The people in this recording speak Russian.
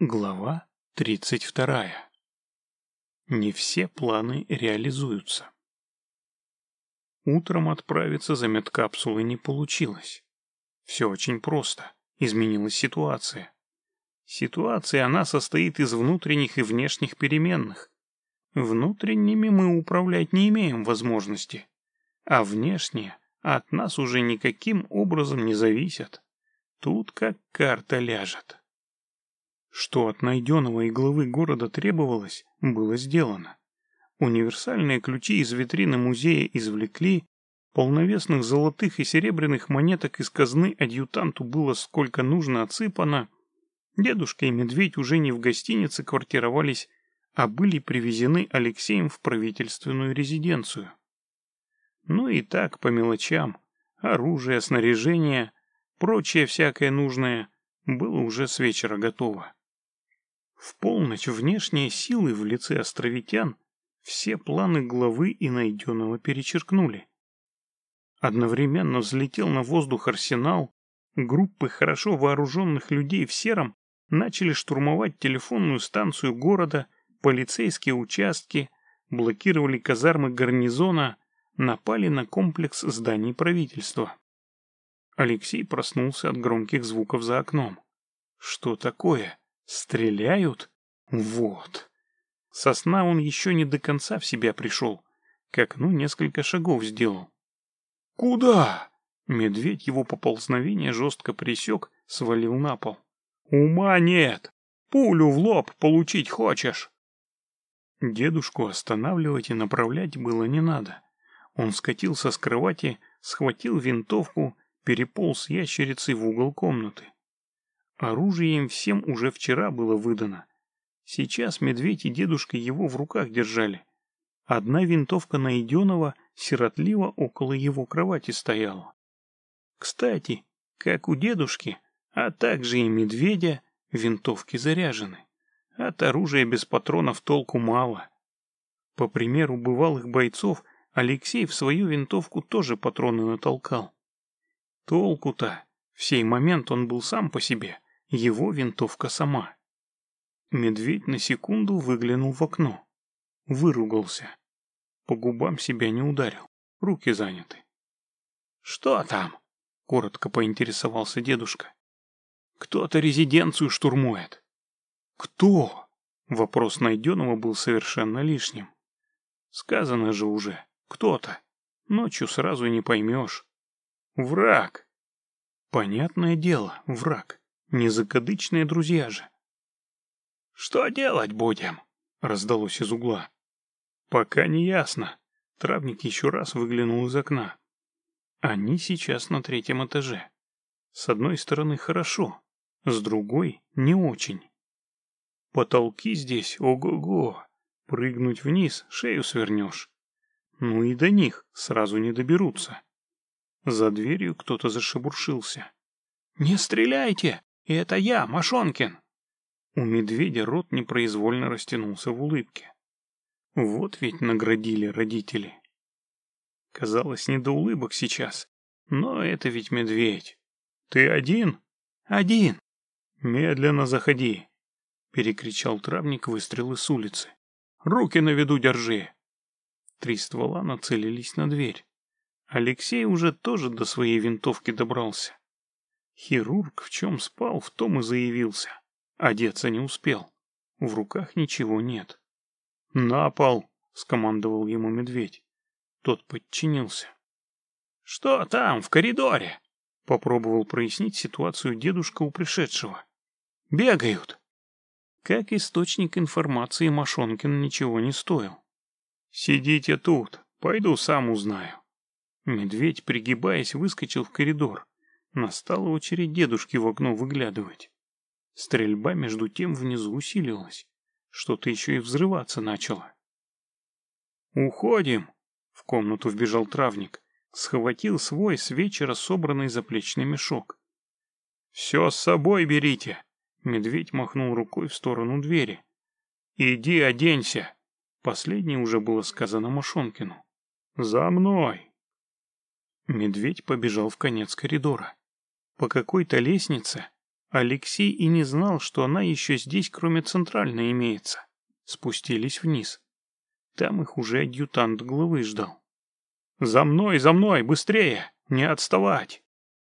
Глава 32. Не все планы реализуются. Утром отправиться за медкапсулой не получилось. Все очень просто. Изменилась ситуация. Ситуация она состоит из внутренних и внешних переменных. Внутренними мы управлять не имеем возможности, а внешние от нас уже никаким образом не зависят. Тут как карта ляжет. Что от найденного и главы города требовалось, было сделано. Универсальные ключи из витрины музея извлекли, полновесных золотых и серебряных монеток из казны адъютанту было сколько нужно отсыпано. Дедушка и медведь уже не в гостинице квартировались, а были привезены Алексеем в правительственную резиденцию. Ну и так, по мелочам, оружие, снаряжение, прочее всякое нужное, было уже с вечера готово. В полночь внешние силы в лице островитян все планы главы и найденного перечеркнули. Одновременно взлетел на воздух арсенал, группы хорошо вооруженных людей в сером начали штурмовать телефонную станцию города, полицейские участки, блокировали казармы гарнизона, напали на комплекс зданий правительства. Алексей проснулся от громких звуков за окном. Что такое? Стреляют? Вот. Сосна он еще не до конца в себя пришел. К окну несколько шагов сделал. «Куда?» Медведь его поползновение жестко присек, свалил на пол. «Ума нет! Пулю в лоб получить хочешь!» Дедушку останавливать и направлять было не надо. Он скатился с кровати, схватил винтовку, переполз ящерицей в угол комнаты. Оружие им всем уже вчера было выдано. Сейчас медведь и дедушка его в руках держали. Одна винтовка найденного сиротливо около его кровати стояла. Кстати, как у дедушки, а также и медведя, винтовки заряжены. От оружия без патронов толку мало. По примеру бывалых бойцов, Алексей в свою винтовку тоже патроны натолкал. Толку-то, в сей момент он был сам по себе его винтовка сама. Медведь на секунду выглянул в окно. Выругался. По губам себя не ударил. Руки заняты. «Что там?» — коротко поинтересовался дедушка. «Кто-то резиденцию штурмует». «Кто?» — вопрос найденного был совершенно лишним. «Сказано же уже. Кто-то. Ночью сразу не поймешь. Враг». «Понятное дело, враг. Незакадычные друзья же. «Что делать будем?» — раздалось из угла. «Пока не ясно». Травник еще раз выглянул из окна. Они сейчас на третьем этаже. С одной стороны хорошо, с другой не очень. Потолки здесь ого-го. Прыгнуть вниз шею свернешь. Ну и до них сразу не доберутся. За дверью кто-то зашебуршился. «Не стреляйте!» И это я, Машонкин!» У медведя рот непроизвольно растянулся в улыбке. Вот ведь наградили родители. Казалось, не до улыбок сейчас, но это ведь медведь. «Ты один?» «Один!» «Медленно заходи!» Перекричал травник выстрелы с улицы. «Руки на виду держи!» Три ствола нацелились на дверь. Алексей уже тоже до своей винтовки добрался. Хирург в чем спал, в том и заявился. Одеться не успел. В руках ничего нет. «На пол!» — скомандовал ему медведь. Тот подчинился. «Что там, в коридоре?» — попробовал прояснить ситуацию дедушка у пришедшего. «Бегают!» Как источник информации Машонкин ничего не стоил. «Сидите тут, пойду сам узнаю». Медведь, пригибаясь, выскочил в коридор. Настала очередь дедушки в окно выглядывать. Стрельба между тем внизу усилилась. Что-то еще и взрываться начало. «Уходим!» — в комнату вбежал травник. Схватил свой с вечера собранный заплечный мешок. «Все с собой берите!» Медведь махнул рукой в сторону двери. «Иди оденься!» Последнее уже было сказано Машонкину. «За мной!» Медведь побежал в конец коридора. По какой-то лестнице, Алексей и не знал, что она еще здесь, кроме центральной, имеется. Спустились вниз. Там их уже адъютант главы ждал. «За мной, за мной, быстрее! Не отставать!»